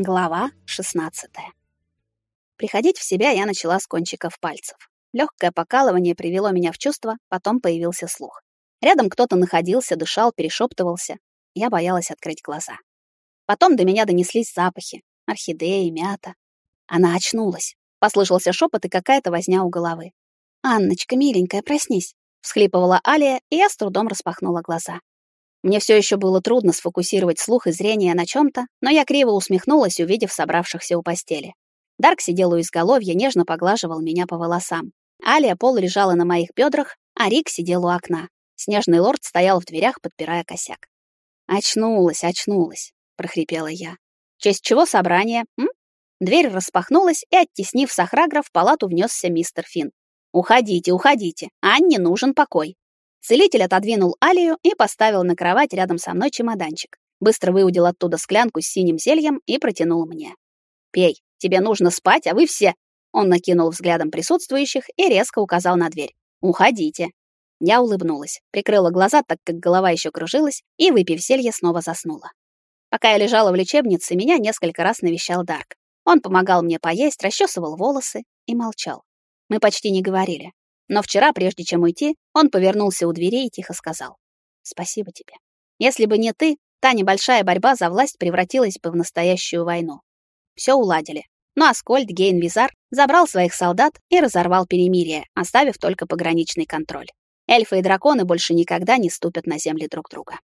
Глава 16. Приходить в себя я начала с кончиков пальцев. Легкое покалывание привело меня в чувство, потом появился слух. Рядом кто-то находился, дышал, перешептывался. Я боялась открыть глаза. Потом до меня донеслись запахи: орхидеи, мята. Она очнулась. Послышался шепот и какая-то возня у головы. "Анночка, миленькая, проснись", всхлипывала Алия, и я с трудом распахнула глаза. Мне все еще было трудно сфокусировать слух и зрение на чем то но я криво усмехнулась, увидев собравшихся у постели. Дарк сидел у изголовья, нежно поглаживал меня по волосам. Алия пол лежала на моих бедрах, а Рик сидел у окна. Снежный лорд стоял в дверях, подпирая косяк. «Очнулась, очнулась», — прохрипела я. «В честь чего собрание, м?» Дверь распахнулась, и, оттеснив Сахрагра, в палату внесся мистер Финн. «Уходите, уходите, Анне нужен покой». Целитель отодвинул Алию и поставил на кровать рядом со мной чемоданчик. Быстро выудил оттуда склянку с синим зельем и протянул мне. «Пей, тебе нужно спать, а вы все...» Он накинул взглядом присутствующих и резко указал на дверь. «Уходите». Я улыбнулась, прикрыла глаза, так как голова еще кружилась, и, выпив зелье, снова заснула. Пока я лежала в лечебнице, меня несколько раз навещал Дарк. Он помогал мне поесть, расчесывал волосы и молчал. Мы почти не говорили. Но вчера, прежде чем уйти, он повернулся у дверей и тихо сказал: "Спасибо тебе. Если бы не ты, та небольшая борьба за власть превратилась бы в настоящую войну. Все уладили. Но Аскольд Гейнвизар забрал своих солдат и разорвал перемирие, оставив только пограничный контроль. Эльфы и драконы больше никогда не ступят на земли друг друга.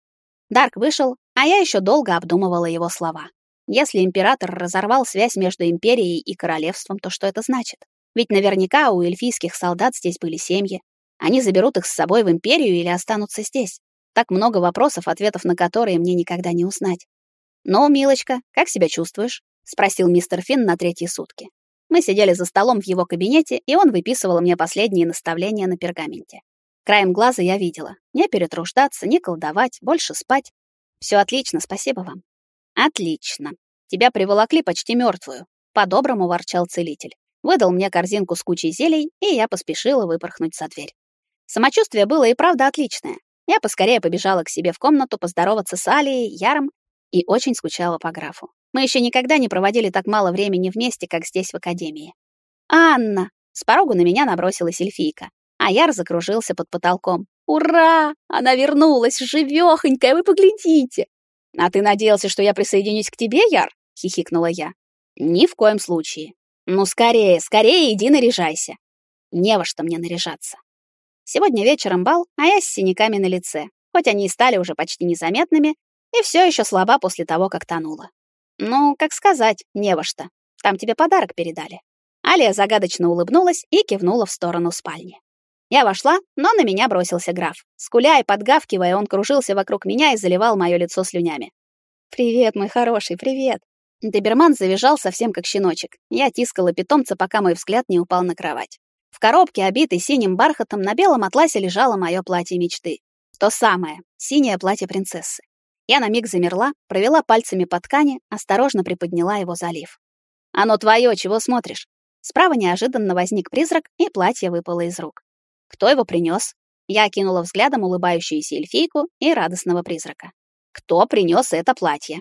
Дарк вышел, а я еще долго обдумывала его слова. Если император разорвал связь между империей и королевством, то что это значит? Ведь наверняка у эльфийских солдат здесь были семьи. Они заберут их с собой в империю или останутся здесь. Так много вопросов, ответов на которые мне никогда не узнать. «Ну, милочка, как себя чувствуешь?» — спросил мистер Финн на третьи сутки. Мы сидели за столом в его кабинете, и он выписывал мне последние наставления на пергаменте. Краем глаза я видела. Не перетруждаться, не колдовать, больше спать. Все отлично, спасибо вам. Отлично. Тебя приволокли почти мертвую. По-доброму ворчал целитель выдал мне корзинку с кучей зелий, и я поспешила выпорхнуть за дверь. Самочувствие было и правда отличное. Я поскорее побежала к себе в комнату поздороваться с Алией, Яром и очень скучала по графу. Мы еще никогда не проводили так мало времени вместе, как здесь в академии. «Анна!» — с порогу на меня набросилась эльфийка, а Яр закружился под потолком. «Ура! Она вернулась, живёхонькая, вы поглядите!» «А ты надеялся, что я присоединюсь к тебе, Яр?» — хихикнула я. «Ни в коем случае. Ну, скорее, скорее иди наряжайся. Не во что мне наряжаться. Сегодня вечером бал, а я с синяками на лице, хоть они и стали уже почти незаметными, и все еще слаба после того, как тонула. Ну, как сказать, не во что. Там тебе подарок передали. Алия загадочно улыбнулась и кивнула в сторону спальни. Я вошла, но на меня бросился граф. Скуля и подгавкивая, он кружился вокруг меня и заливал мое лицо слюнями. «Привет, мой хороший, привет!» Доберман завизжал совсем как щеночек. Я тискала питомца, пока мой взгляд не упал на кровать. В коробке, обитой синим бархатом, на белом атласе лежало мое платье мечты. То самое, синее платье принцессы. Я на миг замерла, провела пальцами по ткани, осторожно приподняла его, залив. «Оно твое, чего смотришь?» Справа неожиданно возник призрак, и платье выпало из рук. Кто его принес? Я кинула взглядом улыбающуюся эльфийку и радостного призрака. Кто принес это платье?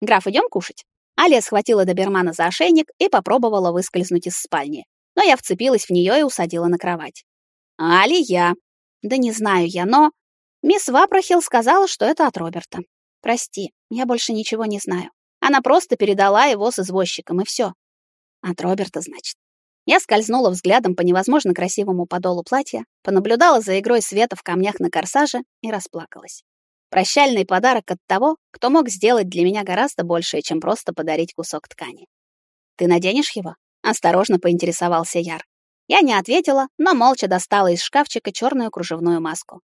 Граф, идем кушать? Алия схватила добермана за ошейник и попробовала выскользнуть из спальни. Но я вцепилась в нее и усадила на кровать. «Алия!» «Да не знаю я, но...» Мисс Вапрохил сказала, что это от Роберта. «Прости, я больше ничего не знаю. Она просто передала его с извозчиком, и все. От Роберта, значит. Я скользнула взглядом по невозможно красивому подолу платья, понаблюдала за игрой света в камнях на корсаже и расплакалась. Прощальный подарок от того, кто мог сделать для меня гораздо большее, чем просто подарить кусок ткани. «Ты наденешь его?» — осторожно поинтересовался Яр. Я не ответила, но молча достала из шкафчика черную кружевную маску.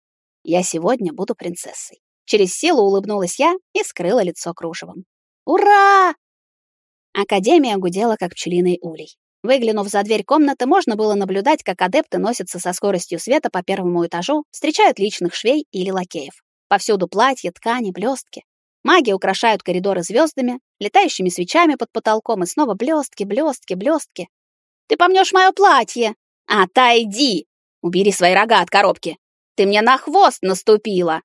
«Я сегодня буду принцессой». Через силу улыбнулась я и скрыла лицо кружевом. «Ура!» Академия гудела, как пчелиный улей. Выглянув за дверь комнаты, можно было наблюдать, как адепты носятся со скоростью света по первому этажу, встречают личных швей или лакеев. Повсюду платья, ткани, блестки. Маги украшают коридоры звездами, летающими свечами под потолком, и снова блестки, блестки, блестки. Ты помнешь мое платье? Отойди! Убери свои рога от коробки. Ты мне на хвост наступила.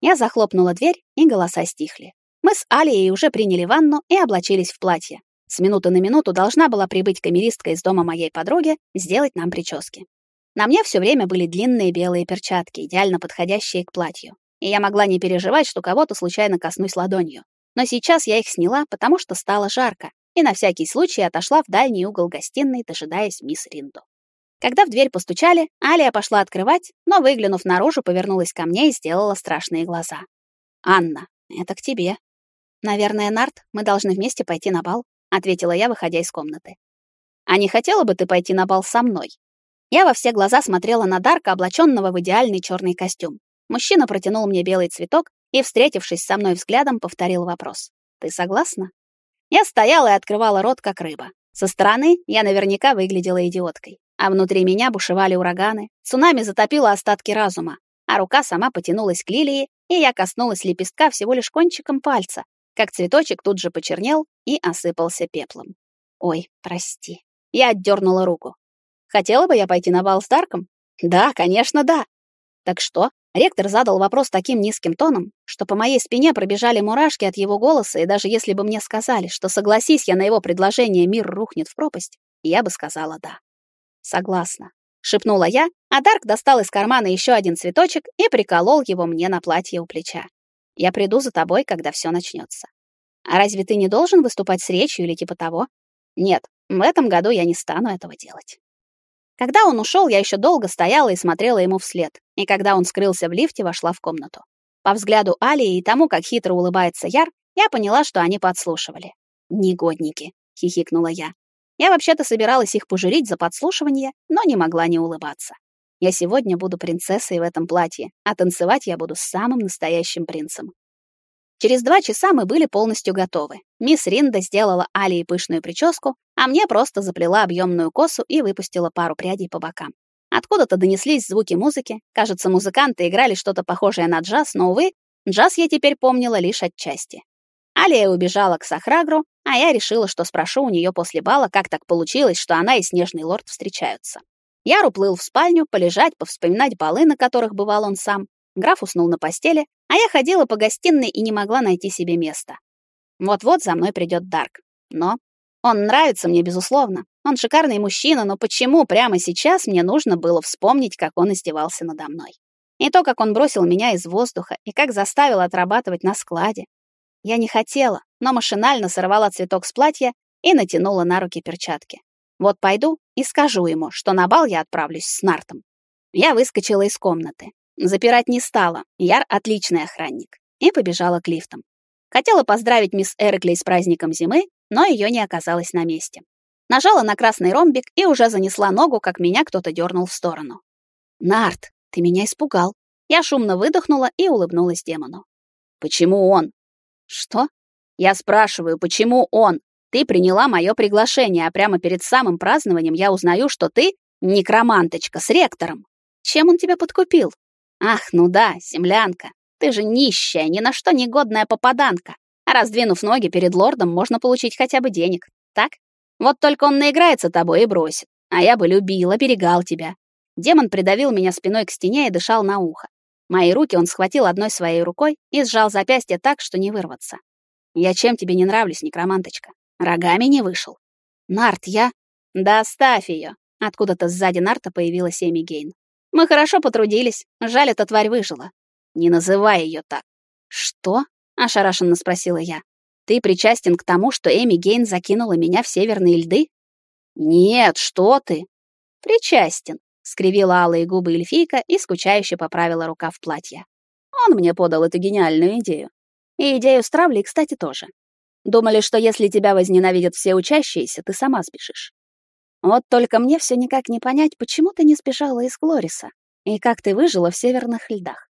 Я захлопнула дверь, и голоса стихли. Мы с Алией уже приняли ванну и облачились в платье. С минуты на минуту должна была прибыть камеристка из дома моей подруги сделать нам прически. На мне все время были длинные белые перчатки, идеально подходящие к платью. И я могла не переживать, что кого-то случайно коснусь ладонью. Но сейчас я их сняла, потому что стало жарко, и на всякий случай отошла в дальний угол гостиной, дожидаясь мисс Ринду. Когда в дверь постучали, Алия пошла открывать, но, выглянув наружу, повернулась ко мне и сделала страшные глаза. «Анна, это к тебе». «Наверное, Нарт, мы должны вместе пойти на бал», — ответила я, выходя из комнаты. «А не хотела бы ты пойти на бал со мной?» Я во все глаза смотрела на Дарка, облаченного в идеальный черный костюм. Мужчина протянул мне белый цветок и, встретившись со мной взглядом, повторил вопрос. «Ты согласна?» Я стояла и открывала рот, как рыба. Со стороны я наверняка выглядела идиоткой, а внутри меня бушевали ураганы, цунами затопило остатки разума, а рука сама потянулась к лилии, и я коснулась лепестка всего лишь кончиком пальца, как цветочек тут же почернел и осыпался пеплом. Ой, прости. Я отдернула руку. Хотела бы я пойти на бал с Дарком? Да, конечно, да. Так что? Ректор задал вопрос таким низким тоном, что по моей спине пробежали мурашки от его голоса, и даже если бы мне сказали, что согласись я на его предложение, мир рухнет в пропасть, я бы сказала «да». «Согласна», — шепнула я, а Дарк достал из кармана еще один цветочек и приколол его мне на платье у плеча. «Я приду за тобой, когда все начнется». «А разве ты не должен выступать с речью или типа того?» «Нет, в этом году я не стану этого делать». Когда он ушел, я еще долго стояла и смотрела ему вслед, и когда он скрылся в лифте, вошла в комнату. По взгляду Алии и тому, как хитро улыбается Яр, я поняла, что они подслушивали. «Негодники», — хихикнула я. Я вообще-то собиралась их пожурить за подслушивание, но не могла не улыбаться. Я сегодня буду принцессой в этом платье, а танцевать я буду с самым настоящим принцем. Через два часа мы были полностью готовы. Мисс Ринда сделала Алии пышную прическу, а мне просто заплела объемную косу и выпустила пару прядей по бокам. Откуда-то донеслись звуки музыки. Кажется, музыканты играли что-то похожее на джаз, но, увы, джаз я теперь помнила лишь отчасти. Алия убежала к Сахрагру, а я решила, что спрошу у нее после бала, как так получилось, что она и Снежный лорд встречаются. Яр уплыл в спальню, полежать, повспоминать балы, на которых бывал он сам. Граф уснул на постели, а я ходила по гостиной и не могла найти себе места. Вот-вот за мной придет Дарк. Но он нравится мне, безусловно. Он шикарный мужчина, но почему прямо сейчас мне нужно было вспомнить, как он издевался надо мной? И то, как он бросил меня из воздуха, и как заставил отрабатывать на складе. Я не хотела, но машинально сорвала цветок с платья и натянула на руки перчатки. Вот пойду и скажу ему, что на бал я отправлюсь с Нартом. Я выскочила из комнаты. Запирать не стала, Яр — отличный охранник. И побежала к лифтам. Хотела поздравить мисс Эрклей с праздником зимы, но ее не оказалось на месте. Нажала на красный ромбик и уже занесла ногу, как меня кто-то дернул в сторону. «Нарт, ты меня испугал». Я шумно выдохнула и улыбнулась демону. «Почему он?» «Что?» «Я спрашиваю, почему он? Ты приняла мое приглашение, а прямо перед самым празднованием я узнаю, что ты некроманточка с ректором. Чем он тебя подкупил?» Ах, ну да, землянка. Ты же нищая, ни на что негодная попаданка. А раздвинув ноги перед лордом, можно получить хотя бы денег. Так? Вот только он наиграется тобой и бросит. А я бы любил, оберегал тебя. Демон придавил меня спиной к стене и дышал на ухо. Мои руки он схватил одной своей рукой и сжал запястье так, что не вырваться. Я чем тебе не нравлюсь, некроманточка? Рогами не вышел. Нарт, я... Да оставь ее. Откуда-то сзади Нарта появилась Эми Гейн. Мы хорошо потрудились. Жаль, эта тварь выжила. Не называй ее так. Что? ошарашенно спросила я. Ты причастен к тому, что Эми Гейн закинула меня в северные льды? Нет, что ты? Причастен, скривила алые губы эльфийка и скучающе поправила рукав платья. Он мне подал эту гениальную идею. И идею с травлей, кстати, тоже. Думали, что если тебя возненавидят все учащиеся, ты сама сбежишь. Вот только мне все никак не понять, почему ты не сбежала из Глориса и как ты выжила в северных льдах.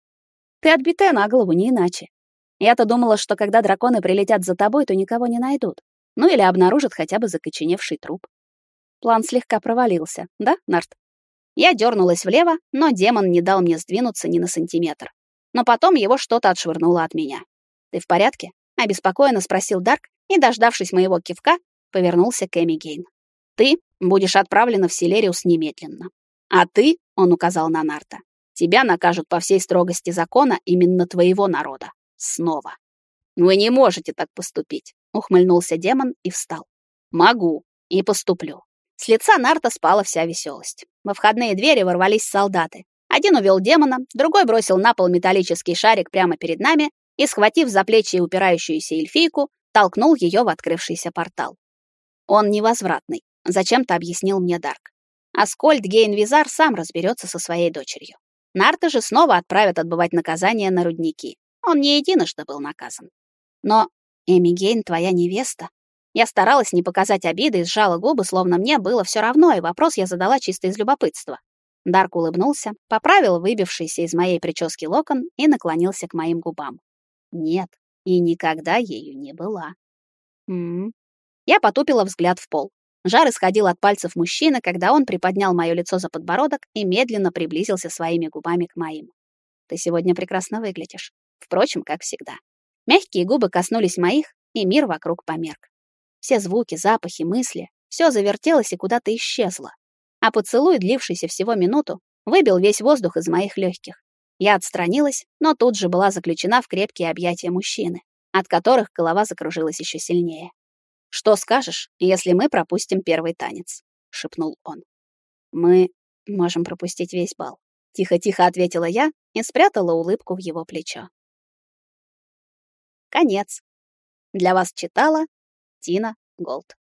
Ты отбитая на голову, не иначе. Я-то думала, что когда драконы прилетят за тобой, то никого не найдут. Ну или обнаружат хотя бы закоченевший труп. План слегка провалился, да, Нарт? Я дернулась влево, но демон не дал мне сдвинуться ни на сантиметр. Но потом его что-то отшвырнуло от меня. «Ты в порядке?» — обеспокоенно спросил Дарк и, дождавшись моего кивка, повернулся к Эми Гейн. Ты будешь отправлена в Селериус немедленно. А ты, он указал на Нарта, тебя накажут по всей строгости закона именно твоего народа. Снова. «Вы не можете так поступить», — ухмыльнулся демон и встал. «Могу и поступлю». С лица Нарта спала вся веселость. Во входные двери ворвались солдаты. Один увел демона, другой бросил на пол металлический шарик прямо перед нами и, схватив за плечи упирающуюся эльфийку, толкнул ее в открывшийся портал. Он невозвратный, зачем-то объяснил мне Дарк. Аскольд Гейнвизар сам разберется со своей дочерью. Нарта же снова отправят отбывать наказание на рудники. Он не единожды был наказан. Но Эми Гейн твоя невеста. Я старалась не показать обиды и сжала губы, словно мне было все равно, и вопрос я задала чисто из любопытства. Дарк улыбнулся, поправил выбившийся из моей прически локон и наклонился к моим губам. Нет, и никогда ею не была. М -м. Я потупила взгляд в пол. Жар исходил от пальцев мужчины, когда он приподнял моё лицо за подбородок и медленно приблизился своими губами к моим. Ты сегодня прекрасно выглядишь. Впрочем, как всегда. Мягкие губы коснулись моих, и мир вокруг померк. Все звуки, запахи, мысли все завертелось и куда-то исчезло. А поцелуй, длившийся всего минуту, выбил весь воздух из моих легких. Я отстранилась, но тут же была заключена в крепкие объятия мужчины, от которых голова закружилась еще сильнее. «Что скажешь, если мы пропустим первый танец?» — шепнул он. «Мы можем пропустить весь бал», — тихо-тихо ответила я и спрятала улыбку в его плечо. Конец. Для вас читала Тина Голд.